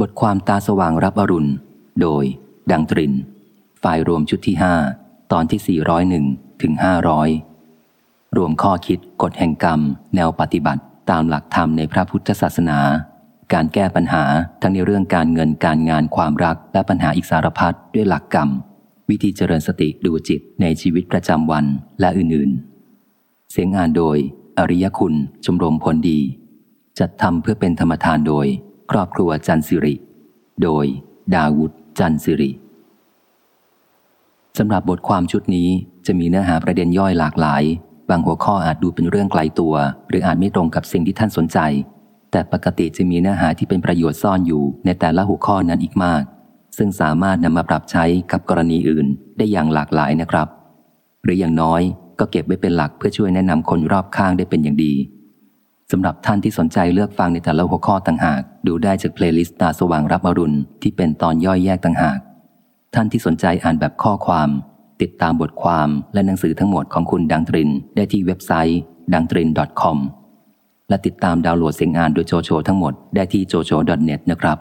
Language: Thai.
บทความตาสว่างรับอรุณ โดย ดังตริน ฝ่ายรวมชุดที่ห้าตอนที่ 401 ถึง 500 รวมข้อคิดกฎแห่งกรรม แนวปฏิบัติตามหลักธรรมในพระพุทธศาสนา การแก้ปัญหาทั้งในเรื่องการเงินการงานความรักและปัญหาอีกสารพัดด้วยหลักกรรม วิธีเจริญสติดูจิตในชีวิตประจำวันและอื่นๆ เสียงอ่านโดย อริยคุณชมรมผลดี จัดทำเพื่อเป็นธรรมทานโดย ครอบครัวจันสิริ โดย ดาวุฒจันสิริสำหรับบทความชุดนี้จะมีเนื้อหาประเด็นย่อยหลากหลาย บางหัวข้ออาจดูเป็นเรื่องไกลตัว หรืออาจไม่ตรงกับสิ่งที่ท่านสนใจ แต่ปกติจะมีเนื้อหาที่เป็นประโยชน์ซ่อนอยู่ในแต่ละหัวข้อนั้นอีกมาก ซึ่งสามารถนำมาปรับใช้กับกรณีอื่นได้อย่างหลากหลายนะครับ หรืออย่างน้อยก็เก็บไว้เป็นหลักเพื่อช่วยแนะนำคนรอบข้างได้เป็นอย่างดี สำหรับท่านที่สนใจเลือกฟังในแต่ละหัวข้อต่างหาก ดูได้จาก playlist ตาสว่างรับอรุณที่เป็นตอนย่อยแยกต่างหาก ท่านที่สนใจอ่านแบบข้อความ ติดตามบทความและหนังสือทั้งหมดของคุณดังตฤณ ได้ที่เว็บไซต์ดังตฤณ .com และติดตามดาวน์โหลดเสียงอ่านโดยโจโฉทั้งหมดได้ที่โจโฉ .net นะครับ